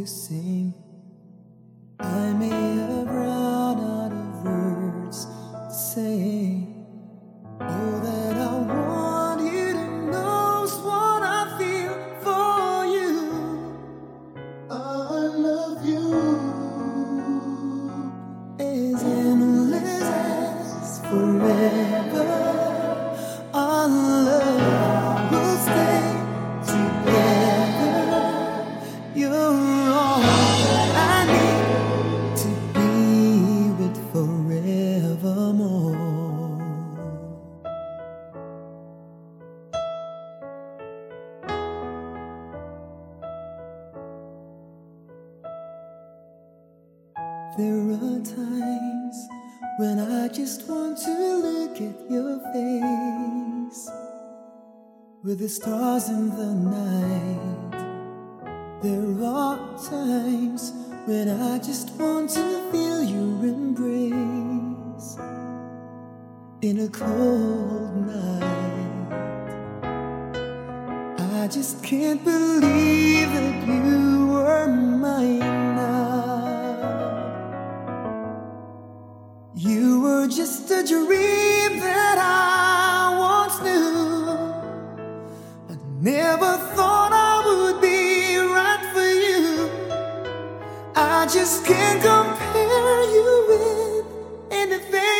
to sing. I may have run out of words to say. The times when I just want to look at your face with the stars in the night. There are times when I just want to feel your embrace in a cold night. I just can't believe that you just a dream that I once knew. I never thought I would be right for you. I just can't compare you with anything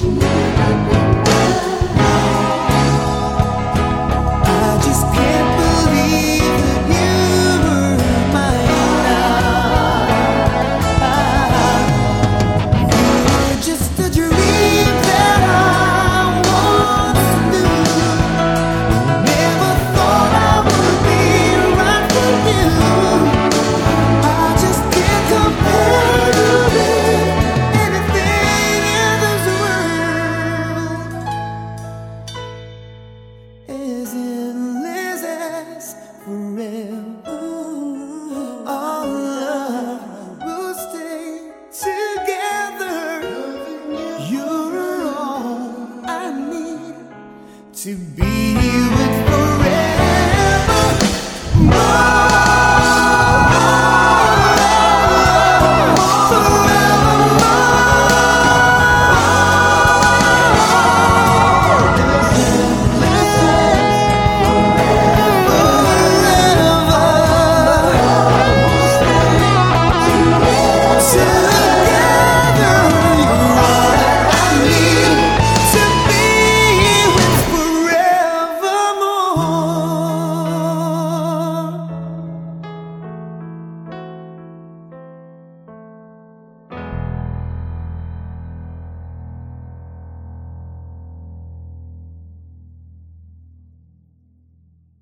you to be